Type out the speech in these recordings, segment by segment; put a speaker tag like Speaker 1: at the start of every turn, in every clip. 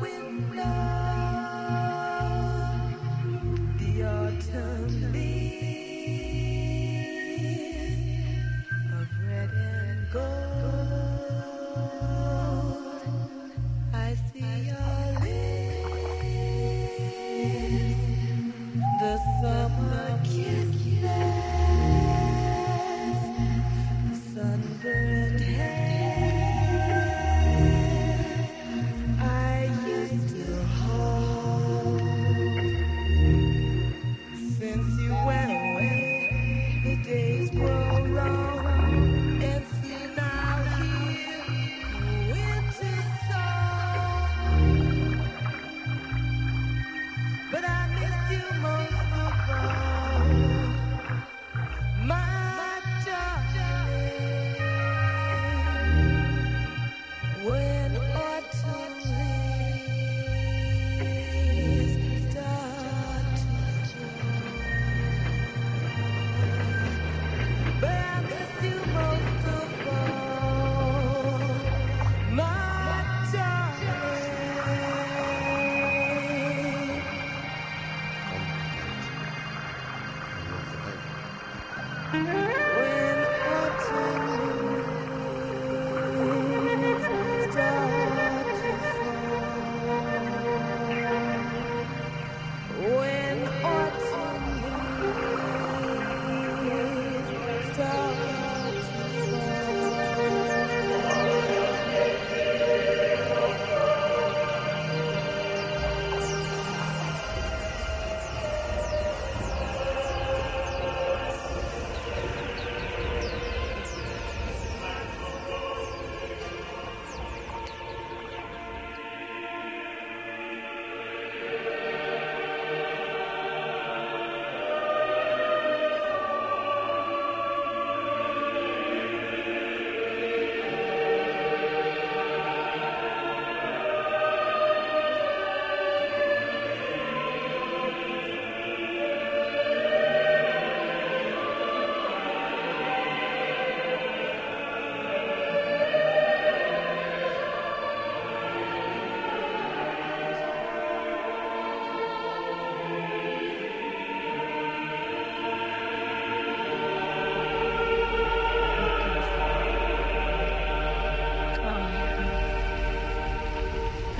Speaker 1: window.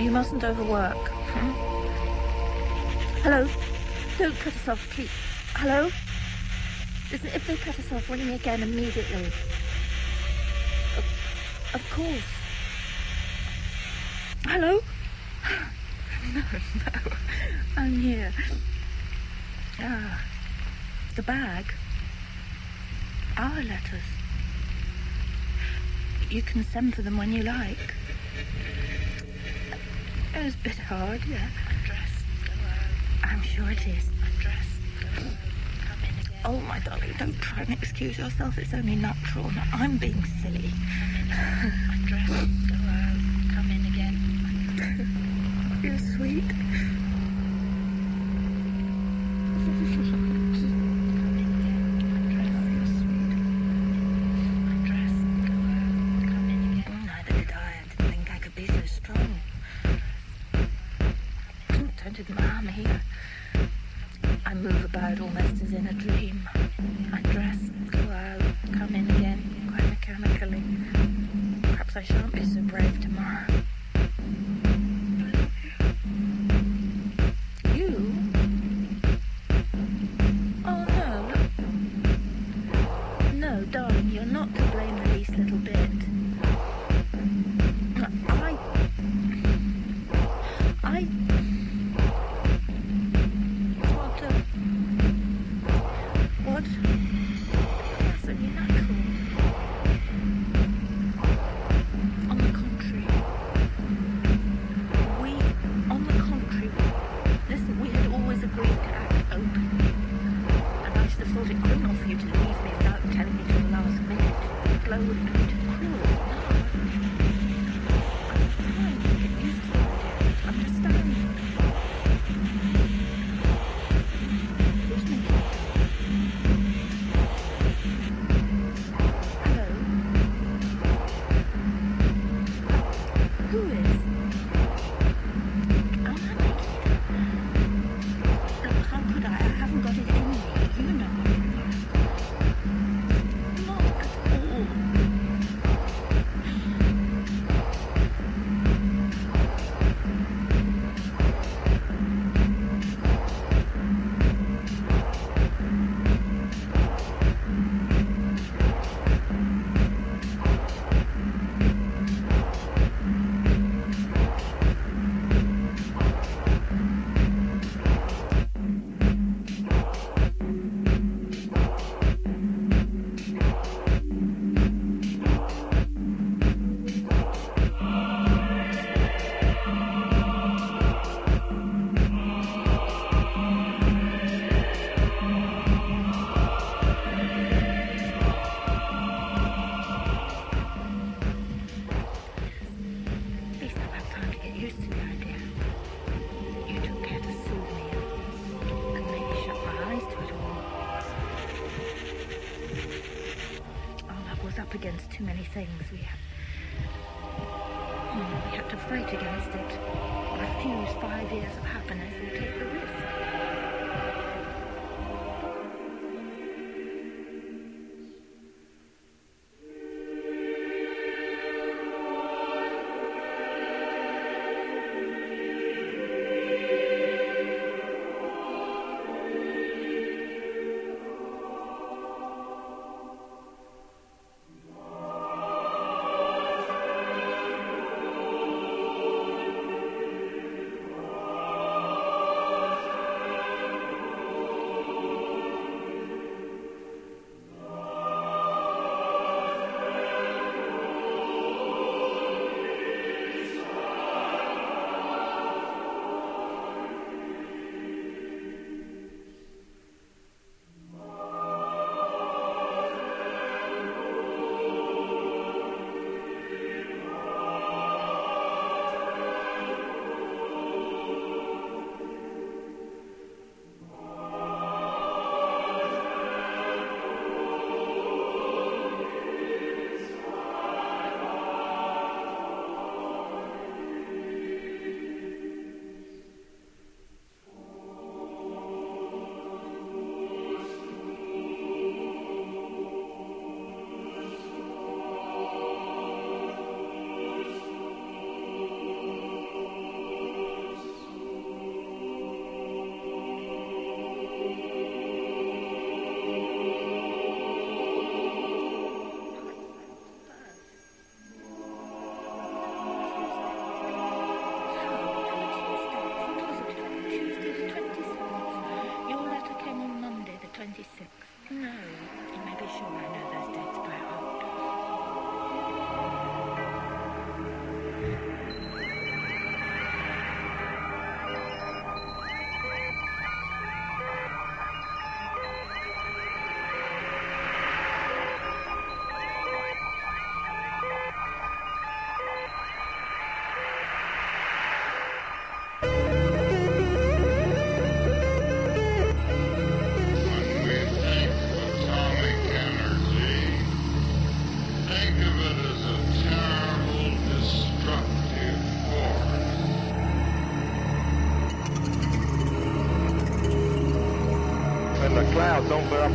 Speaker 1: You
Speaker 2: mustn't overwork. Hmm? Hello? Don't cut us off, please. Hello? Listen, if they cut us off, ring me again immediately. Of, of course. Hello? No, no. I'm here. Ah, the bag. Our letters. You can send for them when you like it's a bit hard, yeah. I'm sure it is. Oh, my darling, don't try and excuse yourself. It's only natural. I'm being silly.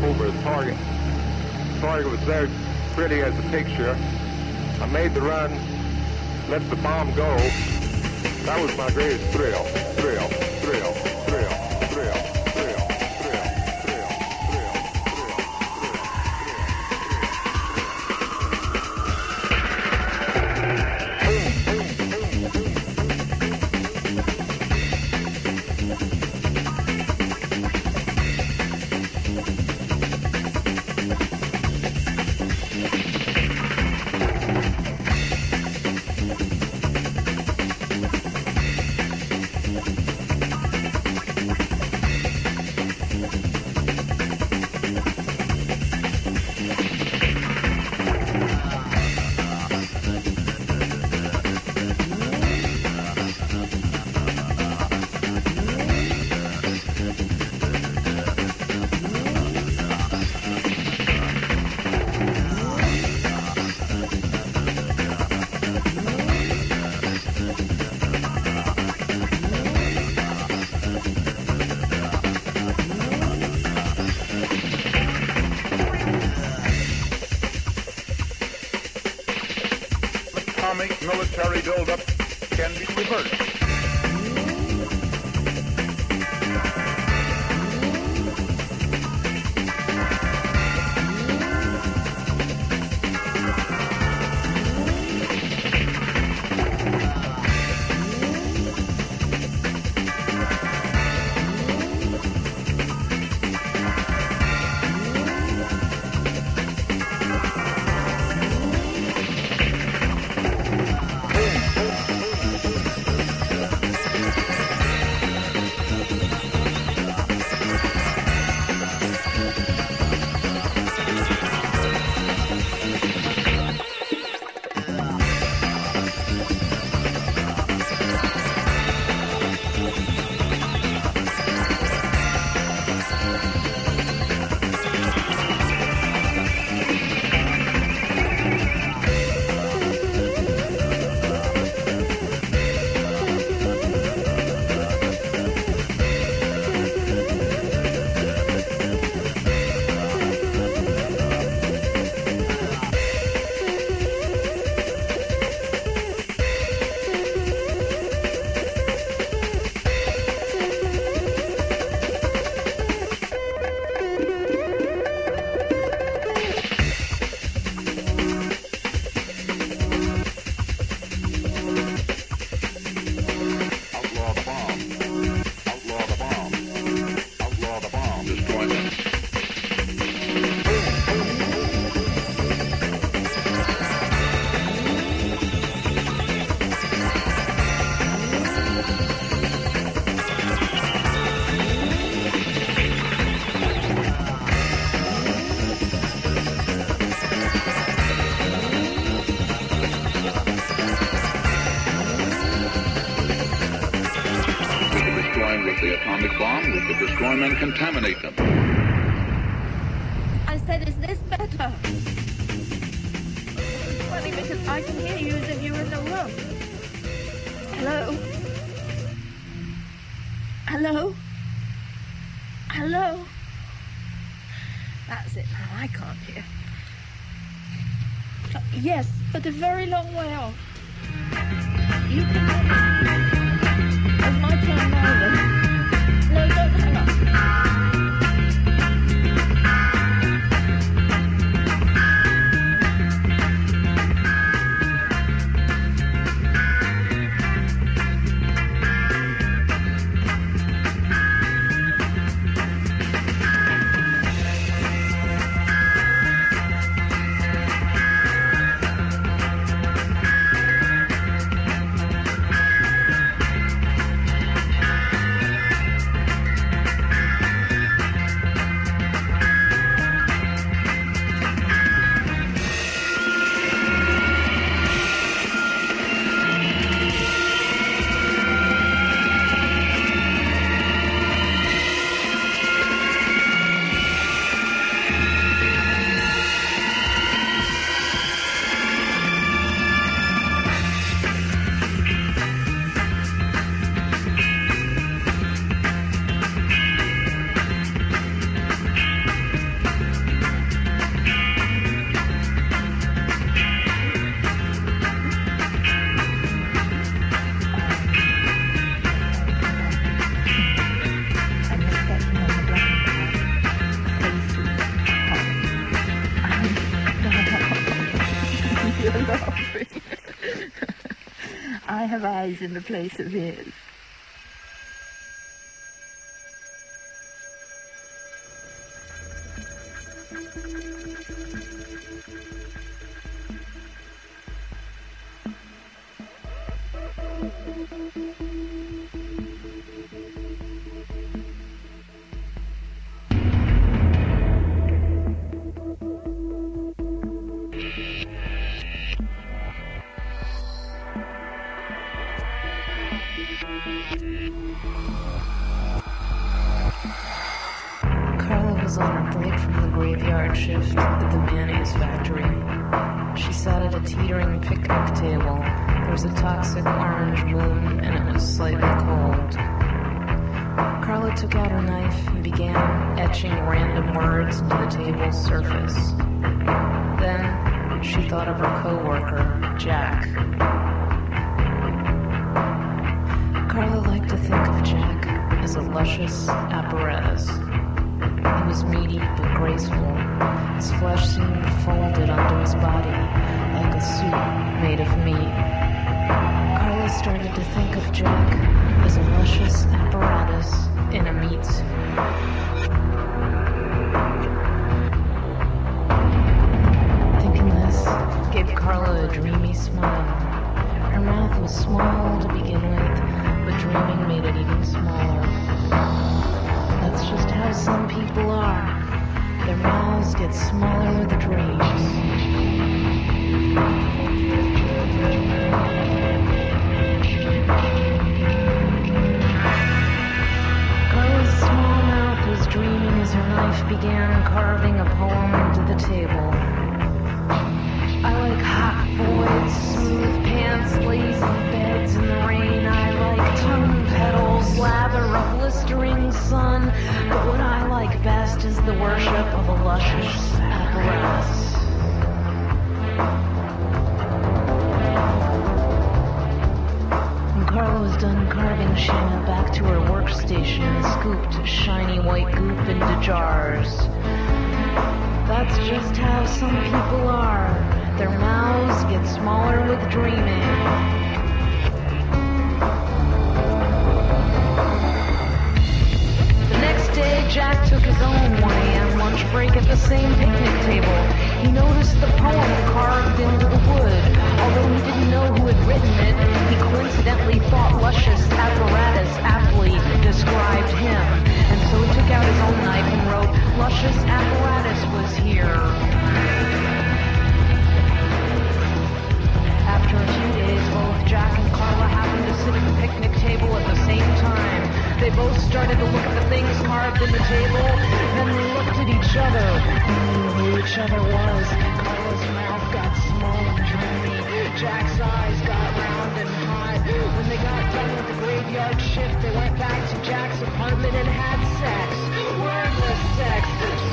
Speaker 3: over the target. The target was there pretty as a picture. I made the run, let the bomb go. That was my greatest thrill.
Speaker 4: In the place of ears. Some people are. Their mouths get smaller with dreams. Carla's small mouth was dreaming as her knife began carving a poem into the table. I like hot voids, smooth pants, lazy beds in the rain. I like tongue petals, lather a blistering sun. But what I like best is the worship of a luscious apparatus. When Carla was done carving, she went back to her workstation and scooped shiny white goop into jars. That's just how some people are. Their mouths get smaller with dreaming. The next day, Jack took his own 1 a.m. lunch break at the same picnic table. He noticed the poem carved into the wood. Although he didn't know who had written it, he coincidentally thought luscious apparatus aptly described him. And so he took out his own knife and wrote, Luscious apparatus was here. A few days, both Jack and Carla happened to sit at the picnic table at the same time. They both started to look at the things carved in the table, then they looked at each other knew who each other was. Carla's mouth got small and dreamy. Jack's eyes got round and hot. When they got done with the graveyard shift, they went back to Jack's apartment and had sex. Wordless sex,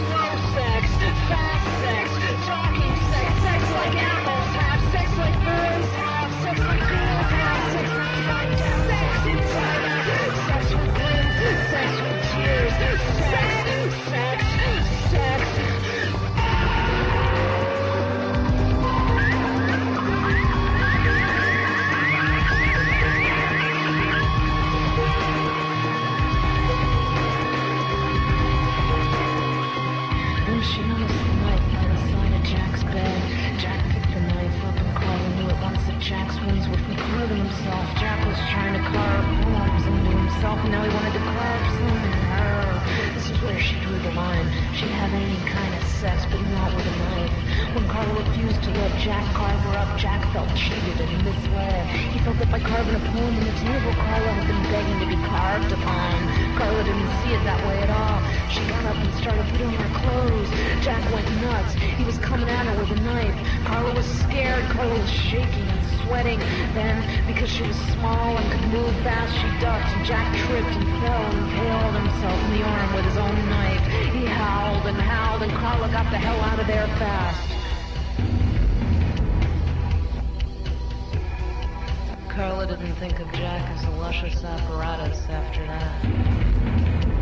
Speaker 4: slow sex, fast sex, talking sex, sex like himself and now he wanted to some in her. This is where she drew the line. She'd have any kind of sex, but not with a knife. When Carla refused to let Jack carve her up, Jack felt cheated and misled. He felt that by carving a poem in the table, Carla had been begging to be carved upon. Carla didn't see it that way at all. She got up and started putting on her clothes. Jack went nuts. He was coming at her with a knife. Carla was scared. Carla was shaking sweating. Then, because she was small and could move fast, she ducked. Jack tripped and fell and impaled himself in the arm with his own knife. He howled and howled, and Carla got the hell out of there fast. Carla didn't think of Jack as a luscious apparatus after that.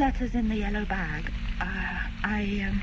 Speaker 2: Letters in the yellow bag. Uh, I, um...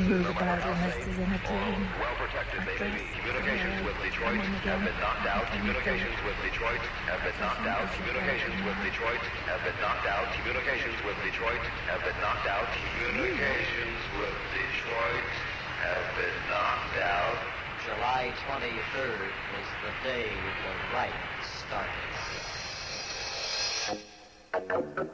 Speaker 5: move about in a dream.
Speaker 2: well protected they may be. Communications with Detroit have been knocked out. Communications with Detroit have been knocked out. Communications with Detroit have been knocked out. Communications with Detroit have been knocked out. Communications with Detroit have been knocked out.
Speaker 6: July 23rd was the day the right started.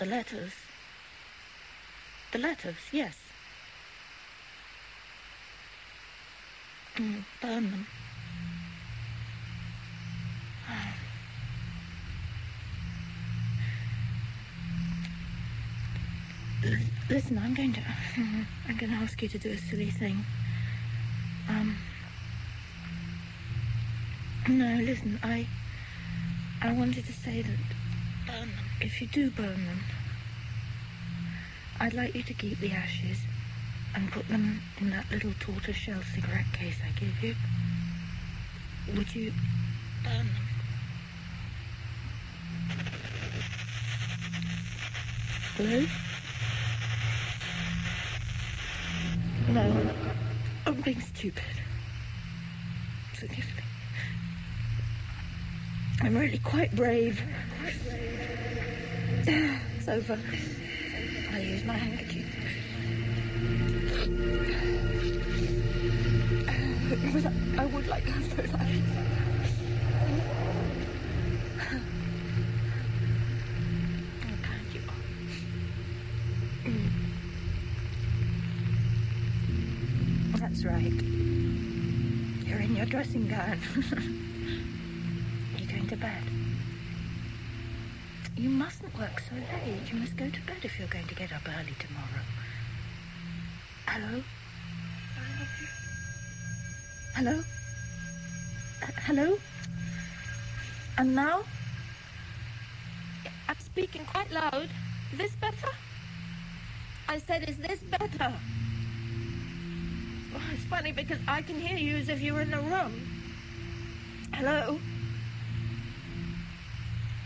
Speaker 2: The letters. The letters, yes. Mm, burn them. Listen, I'm going to. I'm going to ask you to do a silly thing. Um. No, listen, I. I wanted to say that burn. If you do burn them, I'd like you to keep the ashes and put them in that little tortoiseshell cigarette case I gave you. Would you burn them? Hello? No, I'm being stupid. Forgive me. I'm really quite brave. It's over. I'll use my handkerchief. I would like to have those you. Mm. That's right. You're in your dressing gown. work so late. You must go to bed if you're going to get up early tomorrow. Hello? Hello? Uh, hello? And now? I'm speaking quite loud. Is this better? I said, is this better? Well, it's funny because I can hear you as if you were in the room. Hello?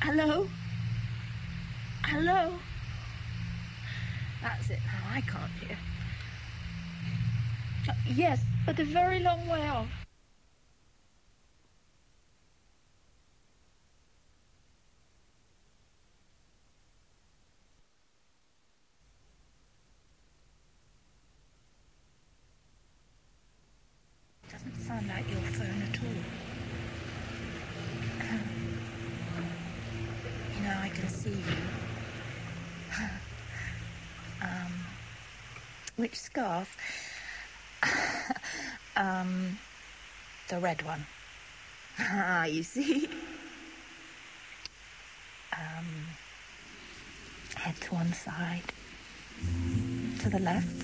Speaker 2: Hello? Hello? That's it now. I can't hear. Uh, yes, but a very long way off. Which scarf? um, the red one. Ah, you see? Um, head to one side, to the left.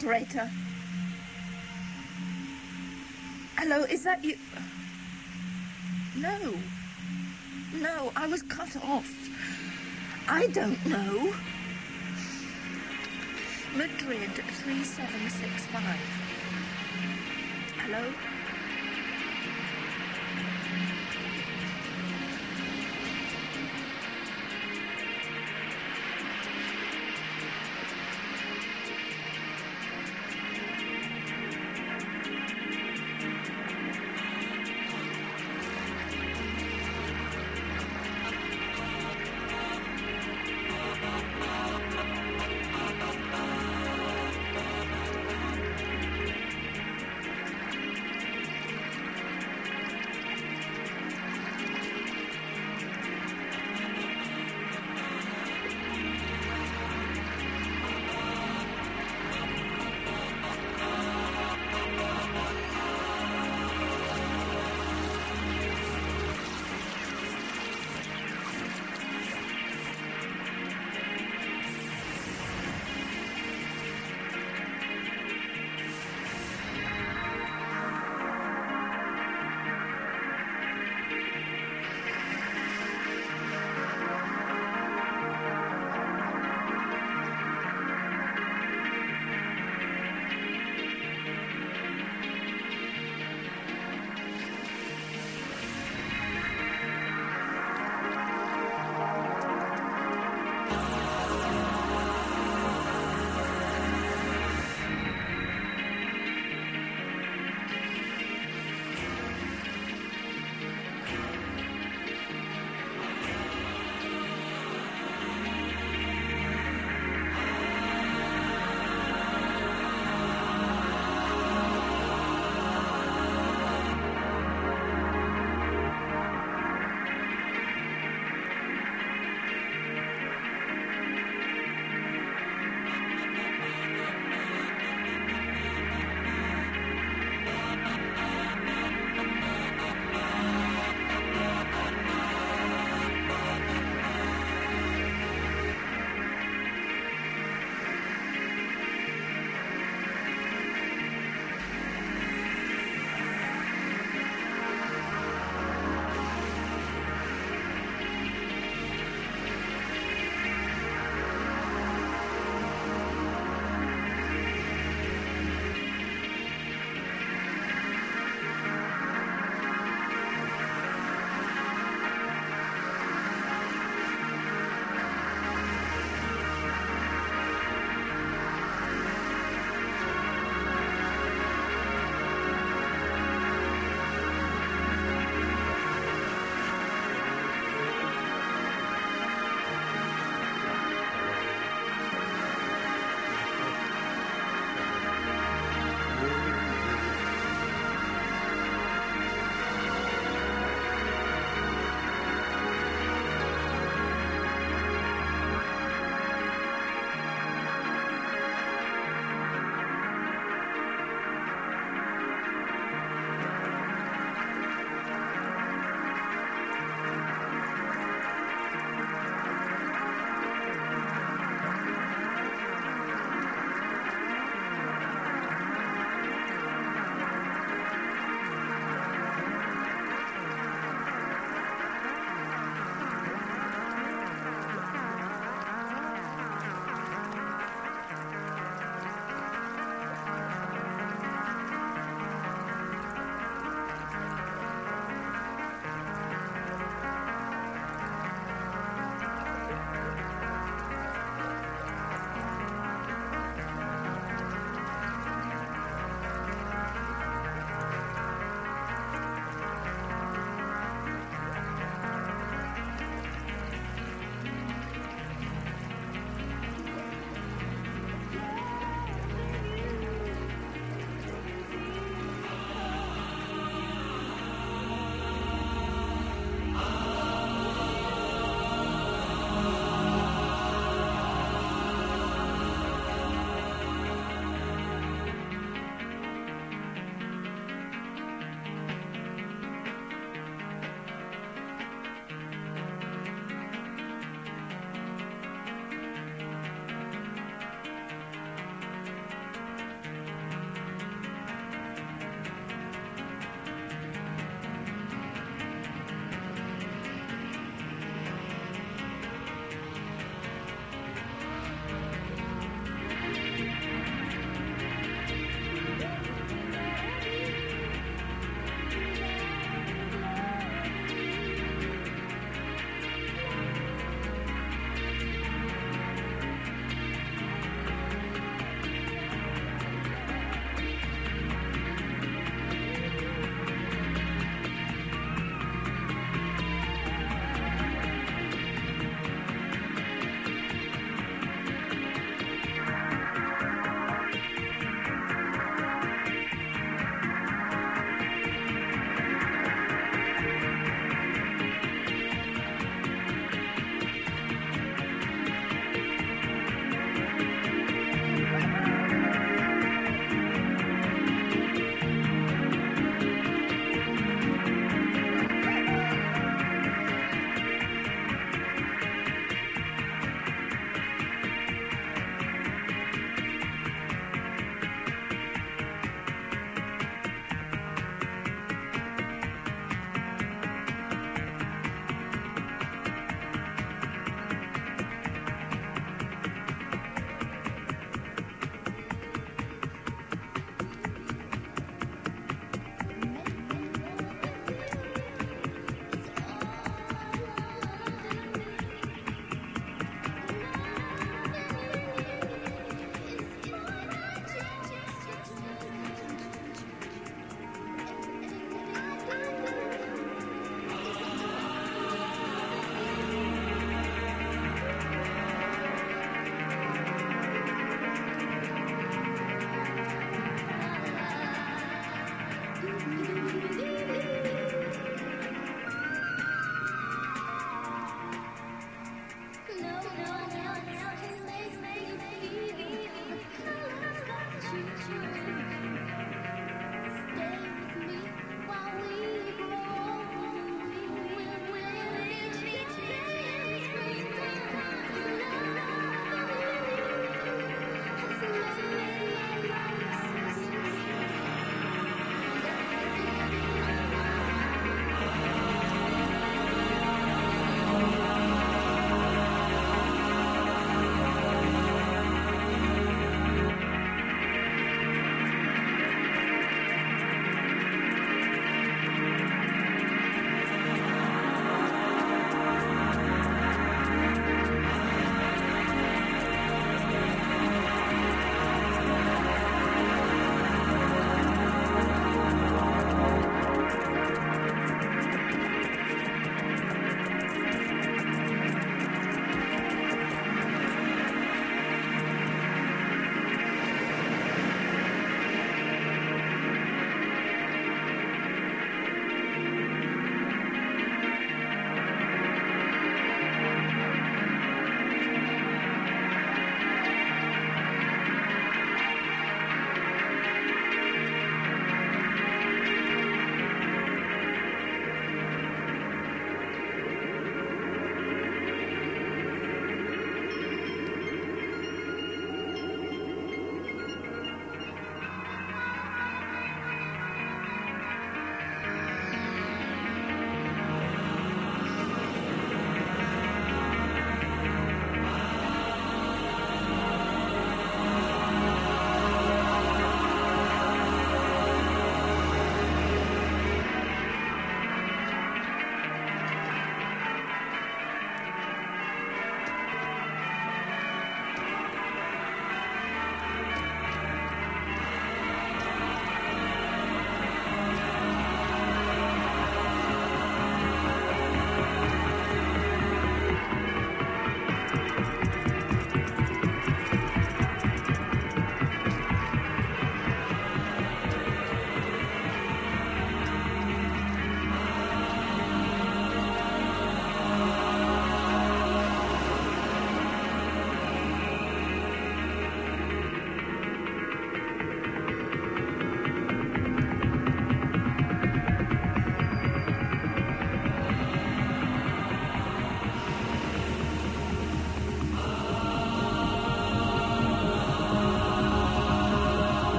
Speaker 2: Operator. Hello, is that you? No. No, I was cut off. I don't know. Madrid 3765. Hello?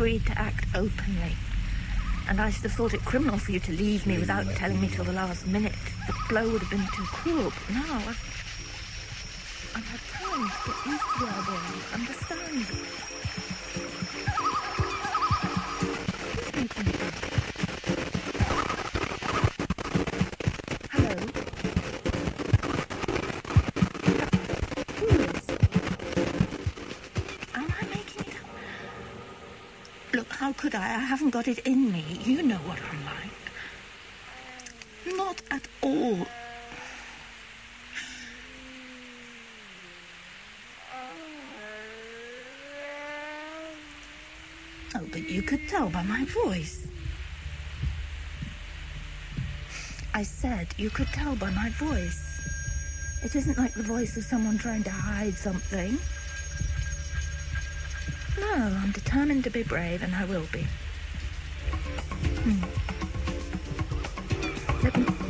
Speaker 2: Agreed to act openly. And I should have thought it criminal for you to leave me without telling me till the last minute. The blow would have been too cruel. But now I've, I've had time to get used to the idea and understand. Got it in me. You know what I'm like. Not at all. Oh, but you could tell by my voice. I said you could tell by my voice. It isn't like the voice of someone trying to hide something. No, I'm determined to be brave, and I will be. Hmm.